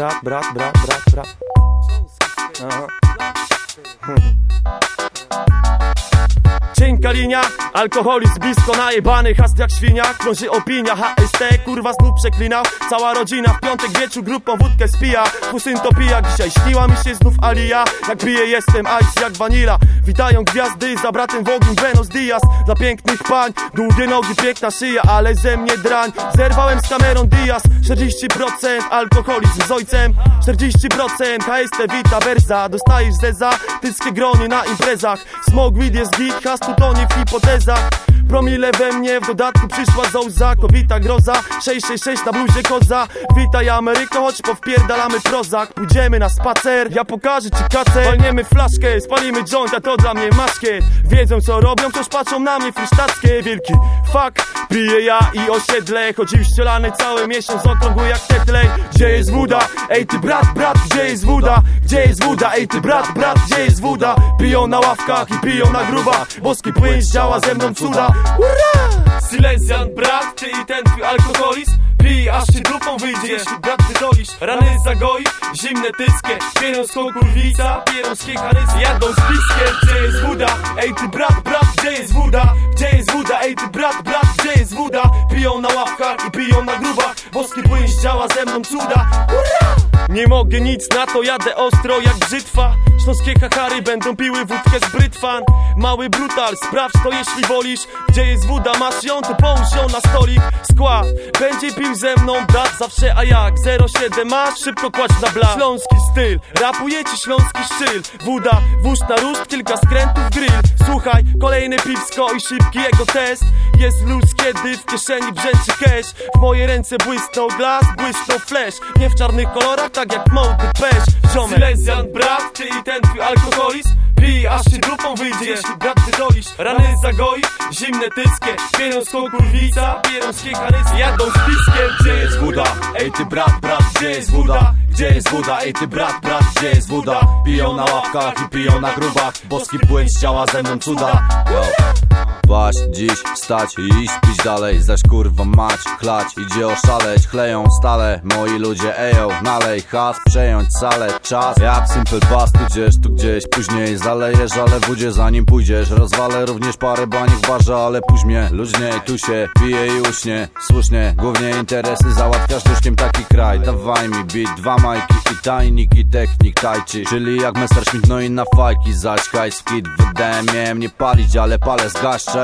brat, brat, brat, brat, brat. Cienka linia, alkoholizm blisko najebany Hast jak świnia, krąży opinia HST, kurwa znów przeklinał Cała rodzina w piątek wieczór grupą wódkę spija. Kusyn to pija, dzisiaj śniła mi się znów Alia Jak piję jestem ice jak vanilla Witają gwiazdy, za bratem w ogień Buenos Dias Dla pięknych pań, długie nogi, piękna szyja Ale ze mnie drań, zerwałem z kamerą Diaz 40% alkoholizm z ojcem. 40% HST wita berza Dostajesz zeza, tyckie grony na imprezach. Smog weed jest git, has tu tonie w hipotezach Promile we mnie, w dodatku przyszła zołza Kobita groza, 666 na bluzie koza. Witaj Ameryko, choć powpierdalamy prozak. Pójdziemy na spacer, ja pokażę ci kacę Walniemy flaszkę, spalimy jointa, to dla mnie maszkiet Wiedzą co robią, wciąż patrzą na mnie frisztackie. Wielki fuck, piję ja i osiedle Chodził ścielany cały miesiąc, okrągły jak tetlej. Gdzie jest woda? Ej ty brat, brat, gdzie jest woda? Gdzie jest woda? Ej ty brat, brat, gdzie jest woda? Piją na ławkach i piją na grubach. Boski płyn działa ze mną cuda Ura! Silesian brat, ty i ten twój alkoholizm Pij, aż ci dupą wyjdzie, jeśli brat wydolisz Rany zagoi, zimne tyskie Pierąską kurwica, pierąskie karysy Jadą z piskiem, gdzie jest woda? Ej ty brat, brat, gdzie jest woda? Gdzie jest woda? Ej ty brat, brat, gdzie jest woda? Piją na ławkach i piją na grubach Boski płyn działa ze mną cuda Ura! Nie mogę nic na to, jadę ostro jak brzytwa. Śląskie hachary będą piły wódkę z brytwan. Mały brutal, sprawdź to jeśli wolisz. Gdzie jest woda, masz ją, to połóż ją na stolik. Skład, będzie pił ze mną brat zawsze A jak? 07 masz, szybko kładź na blat. Śląski styl, rapuje ci śląski szczyl. Woda, wóz na róst, kilka skrętów grill. Słuchaj, kolejny piwsko i szybki jego test. Jest luz, kiedy w kieszeni brzęczy cash. W moje ręce błysnął glas, błysnął flash. Nie w czarnych kolorach, tak jak mołty pesz Ziomek. Silesian brat, ty i ten twój alkoholizm. Pij, aż ci dupą wyjdzie, jeśli brat wydolisz Rany zagoi, zimne tyskie. Pierąską kurwica, pierąskie karysy Jadą z piskiem, gdzie jest woda? Ej ty brat, brat, gdzie jest woda? Gdzie jest woda? Ej ty brat, brat, gdzie jest woda? Piją na ławkach i piją na grubach. Boski płyn z ciała ze mną cuda Paść dziś, wstać i iść pić dalej. Zaś kurwa mać, chlać, idzie oszaleć. Chleją stale, moi ludzie eją Nalej. Has, przejąć salę, czas. Jak simple pass, tudzież tu gdzieś Później. Zalejesz, ale wódzie zanim pójdziesz. Rozwalę również parę baniek w barze Ale później, luźniej, tu się pije i uśnie. Słusznie, głównie interesy załatwiasz duszkiem taki kraj. Dawaj mi beat, dwa majki i tajnik i technik tajczy Czyli jak Messerschmitt, no i na fajki. Zaś hajs w kit wydałem, miałem nie palić Ale palę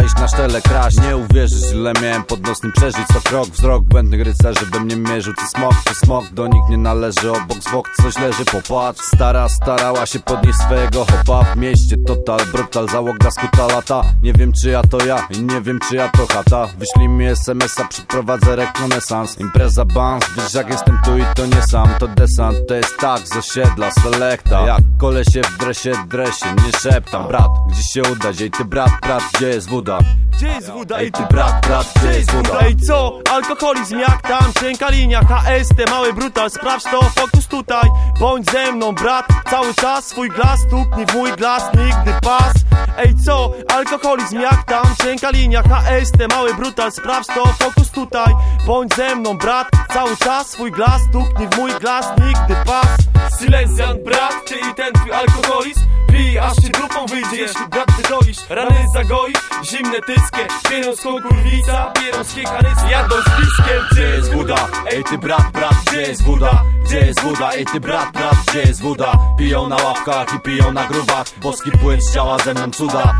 iść na sztele kraść. Nie uwierzysz, ile miałem pod nosem przeżyć. Co krok, wzrok błędnych rycerzy we mnie mierzył. Ty smok, ty smok, do nikt nie należy. Obok zwłok coś leży, popatrz Stara starała się podnieść swojego hopa. W mieście total, brutal, załoga skuta lata. Nie wiem czy ja to ja i nie wiem czy ja to chata. Wyślij mi SMS-a, przeprowadzę rekonesans. Impreza bans, wiesz jak jestem tu i to nie sam. To desant, to jest tak z osiedla, selekta. Jak kolesie w dresie, dresie, nie szeptam. Brat, gdzie się udać, ej ty brat, brat, gdzie jest woda? Gdzie jest woda? Ej ty brat, brat, gdzie jest woda? Ej co? Alkoholizm jak tam? Cienka linia, HST, mały brutal Sprawdź to, fokus tutaj Bądź ze mną brat, cały czas Swój glas stuknij w mój glas, nigdy pas Ej co? Alkoholizm jak tam? Cienka linia, HST, mały brutal Sprawdź to, fokus tutaj Bądź ze mną brat, cały czas Swój glas stuknij w mój glas, nigdy pas Silesian brat, ty i ten twój alkoholizm Pij, aż ci dupą wyjdzie, jeśli brat wydolisz Rany zagoi, zimne tyskie Pierąską kurwica, pierąskie karysy Jadą z piskiem, gdzie jest woda? Ej ty brat, brat, gdzie jest woda? Gdzie jest woda? Ej ty brat, brat, gdzie jest woda? Piją na ławkach i piją na grubach Boski płyn z ciała ze mną cuda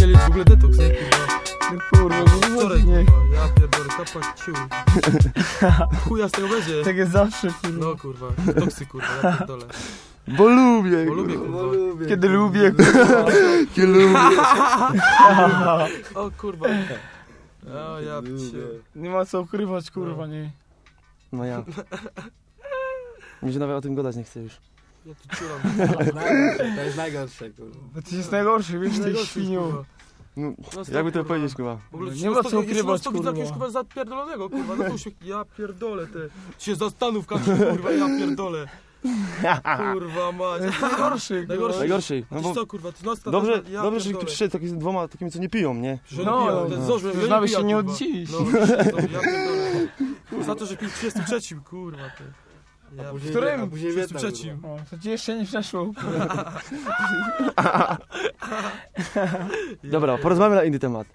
mieli w ogóle detoks, nie kurwa. Kapać ciu. Chuja z tego będzie. Tak jest zawsze, kurwa. No kurwa, toksy kurwa, ja pierdolę. Bo lubię, Bo lubię kurwa. Kiedy lubię, kurwa. Kiedy lubię. O kurwa. O ja cię. Nie ma co ukrywać, kurwa, nie. No ja Mi się nawet o tym gadać nie chce już Ja tu czulam. To jest najgorsze, kurwa. Bo ty jest najgorszy, wiesz, ty świniu. kurwa. No, No Jakby to kurwa. powiedzieć kurwa W ogóle Nie ma co ukrywać, kurwa. jakiegoś kurwa zapierdolonego, kurwa. No to się, ja pierdolę te. Się zastanów, kurwa, ja pierdolę. Kurwa mać. Najgorszy, Najgorszy. kurwa. Najgorszy no Ty bo co, kurwa, ty noc Dobrze, ja dobrze że tu pierdolę. przyszedł taki z dwoma takimi co nie piją, nie? Że No, no, no. no, zorze, Już ja nawet pija, się nie kurwa. oddziwisz. No, no, ja pierdolę. Za to, że pił 33, kurwa ty. Ja, Później, którym? A później Wietnam, trzecim. O, to ci jeszcze nie przeszło. Dobra, porozmawiamy na inny temat.